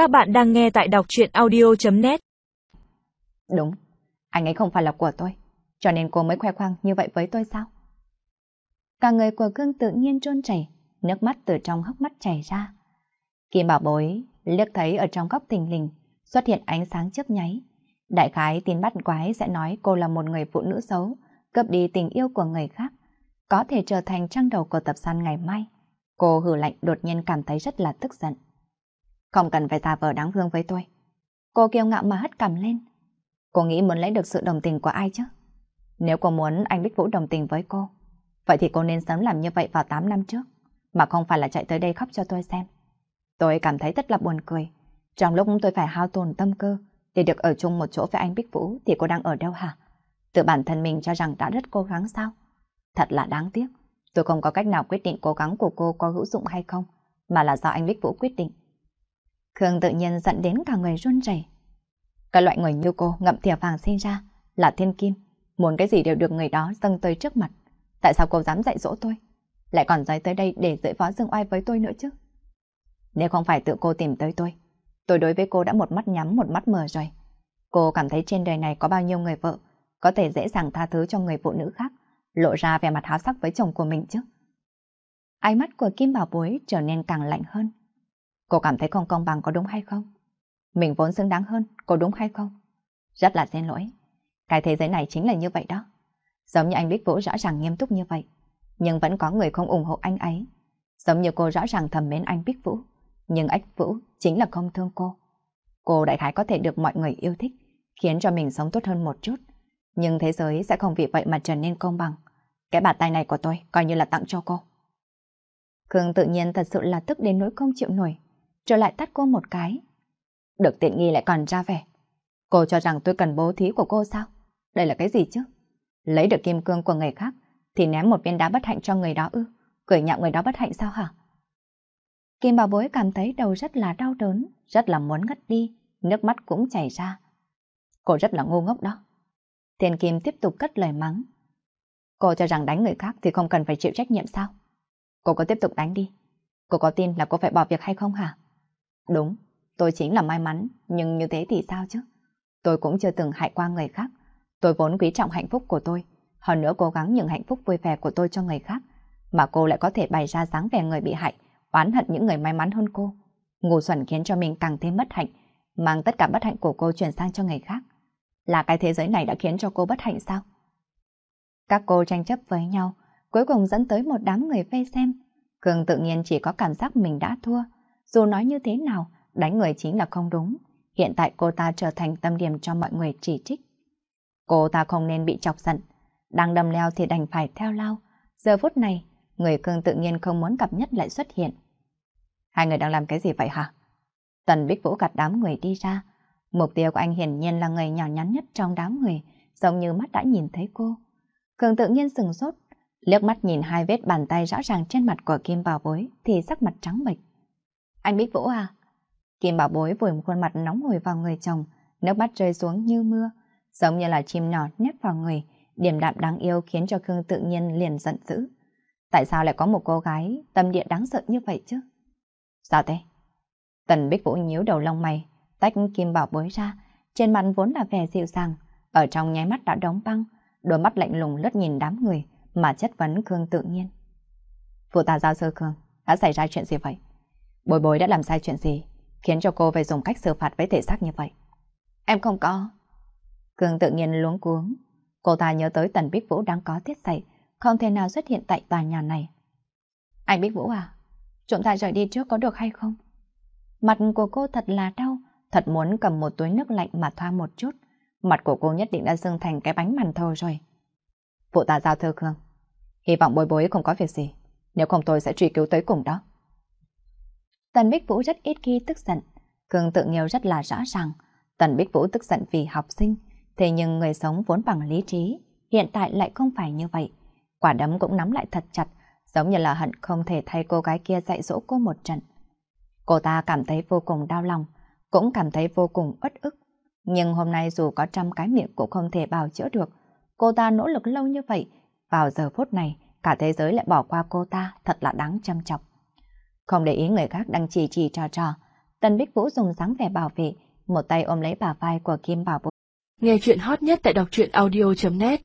Các bạn đang nghe tại đọc chuyện audio.net Đúng, anh ấy không phải là của tôi, cho nên cô mới khoe khoang như vậy với tôi sao? Cả người của cương tự nhiên trôn chảy, nước mắt từ trong hốc mắt chảy ra. Kim bảo bối liếc thấy ở trong góc thình lình xuất hiện ánh sáng chớp nháy. Đại khái tin bắt quái sẽ nói cô là một người phụ nữ xấu, cướp đi tình yêu của người khác, có thể trở thành trang đầu của tập san ngày mai. Cô hử lạnh đột nhiên cảm thấy rất là tức giận. Không cần phải giả vờ đáng thương với tôi. Cô kiêu ngạo mà hất cằm lên. Cô nghĩ muốn lấy được sự đồng tình của ai chứ? Nếu cô muốn anh Bích Vũ đồng tình với cô, vậy thì cô nên sớm làm như vậy vào 8 năm trước, mà không phải là chạy tới đây khóc cho tôi xem. Tôi cảm thấy rất là buồn cười. Trong lúc tôi phải hao tồn tâm cơ để được ở chung một chỗ với anh Bích Vũ thì cô đang ở đâu hả? Tự bản thân mình cho rằng đã rất cố gắng sao? Thật là đáng tiếc. Tôi không có cách nào quyết định cố gắng của cô có hữu dụng hay không, mà là do anh Bích Vũ quyết định. Khương tự nhiên giận đến cả người run rẩy. Cái loại người như cô ngậm thìa vàng sinh ra là thiên kim, muốn cái gì đều được người đó dâng tới trước mặt. Tại sao cô dám dạy dỗ tôi? Lại còn dám tới đây để dễ võ dương oai với tôi nữa chứ? Nếu không phải tự cô tìm tới tôi, tôi đối với cô đã một mắt nhắm một mắt mở rồi. Cô cảm thấy trên đời này có bao nhiêu người vợ có thể dễ dàng tha thứ cho người phụ nữ khác, lộ ra vẻ mặt háo sắc với chồng của mình chứ. Ánh mắt của Kim Bảo Bối trở nên càng lạnh hơn. Cô cảm thấy không công bằng có đúng hay không? Mình vốn xứng đáng hơn, có đúng hay không? Rất là xin lỗi. Cái thế giới này chính là như vậy đó. Giống như anh Bích Vũ rõ ràng nghiêm túc như vậy, nhưng vẫn có người không ủng hộ anh ấy. Giống như cô rõ ràng thầm mến anh Bích Vũ, nhưng ách Vũ chính là không thương cô. Cô đại khái có thể được mọi người yêu thích, khiến cho mình sống tốt hơn một chút. Nhưng thế giới sẽ không vì vậy mà trở nên công bằng. Cái bàn tay này của tôi coi như là tặng cho cô. Khương tự nhiên thật sự là tức đến nỗi không chịu nổi, trở lại tắt cô một cái. Được tiện nghi lại còn ra vẻ. Cô cho rằng tôi cần bố thí của cô sao? Đây là cái gì chứ? Lấy được kim cương của người khác thì ném một viên đá bất hạnh cho người đó ư? Cười nhạo người đó bất hạnh sao hả? Kim bảo bối cảm thấy đầu rất là đau đớn, rất là muốn ngất đi, nước mắt cũng chảy ra. Cô rất là ngu ngốc đó. Thiên Kim tiếp tục cất lời mắng. Cô cho rằng đánh người khác thì không cần phải chịu trách nhiệm sao? Cô có tiếp tục đánh đi. Cô có tin là cô phải bỏ việc hay không hả? Đúng, tôi chính là may mắn, nhưng như thế thì sao chứ? Tôi cũng chưa từng hại qua người khác. Tôi vốn quý trọng hạnh phúc của tôi, hơn nữa cố gắng những hạnh phúc vui vẻ của tôi cho người khác, mà cô lại có thể bày ra dáng vẻ người bị hại, oán hận những người may mắn hơn cô. Ngu xuẩn khiến cho mình càng thêm bất hạnh, mang tất cả bất hạnh của cô chuyển sang cho người khác. Là cái thế giới này đã khiến cho cô bất hạnh sao? Các cô tranh chấp với nhau, cuối cùng dẫn tới một đám người vây xem. Cường tự nhiên chỉ có cảm giác mình đã thua. Dù nói như thế nào, đánh người chính là không đúng. Hiện tại cô ta trở thành tâm điểm cho mọi người chỉ trích. Cô ta không nên bị chọc giận. Đang đầm leo thì đành phải theo lao. Giờ phút này, người cương tự nhiên không muốn gặp nhất lại xuất hiện. Hai người đang làm cái gì vậy hả? Tần Bích Vũ gạt đám người đi ra. Mục tiêu của anh hiển nhiên là người nhỏ nhắn nhất trong đám người, giống như mắt đã nhìn thấy cô. Cường tự nhiên sừng sốt, liếc mắt nhìn hai vết bàn tay rõ ràng trên mặt của Kim Bảo Bối thì sắc mặt trắng bệch. Anh Bích Vũ à? Kim Bảo Bối vùi một khuôn mặt nóng hổi vào người chồng, nước mắt rơi xuống như mưa, giống như là chim nhỏ nép vào người, điểm đạm đáng yêu khiến cho Khương tự nhiên liền giận dữ. Tại sao lại có một cô gái tâm địa đáng sợ như vậy chứ? Sao thế? Tần Bích Vũ nhíu đầu lông mày, tách Kim Bảo Bối ra, trên mặt vốn là vẻ dịu dàng, ở trong nháy mắt đã đóng băng, đôi mắt lạnh lùng lướt nhìn đám người mà chất vấn Khương tự nhiên. Phụ Tà giao sơ Khương, đã xảy ra chuyện gì vậy? Bối bối đã làm sai chuyện gì, khiến cho cô phải dùng cách xử phạt với thể xác như vậy? Em không có. Khương tự nhiên luống cuống. Cô ta nhớ tới Tần Bích Vũ đang có tiết dậy, không thể nào xuất hiện tại tòa nhà này. Anh Bích Vũ à, chúng ta rời đi trước có được hay không? Mặt của cô thật là đau, thật muốn cầm một túi nước lạnh mà thoa một chút. Mặt của cô nhất định đã dưng thành cái bánh màn thầu rồi. Phụ ta giao thơ Khương. Hy vọng bối bối không có việc gì. Nếu không tôi sẽ truy cứu tới cùng đó. Tần Bích Vũ rất ít khi tức giận. cường tự nghèo rất là rõ ràng. Tần Bích Vũ tức giận vì học sinh. Thế nhưng người sống vốn bằng lý trí. Hiện tại lại không phải như vậy. Quả đấm cũng nắm lại thật chặt. Giống như là hận không thể thay cô gái kia dạy dỗ cô một trận. Cô ta cảm thấy vô cùng đau lòng. Cũng cảm thấy vô cùng uất ức. Nhưng hôm nay dù có trăm cái miệng cũng không thể bào chữa được. Cô ta nỗ lực lâu như vậy, vào giờ phút này, cả thế giới lại bỏ qua cô ta, thật là đáng chăm chọc. Không để ý người khác đang chỉ chỉ trò trò, Tần Bích Vũ dùng dáng vẻ bảo vệ, một tay ôm lấy bà vai của Kim Bảo Bối. Nghe chuyện hot nhất tại đọc truyện audio.net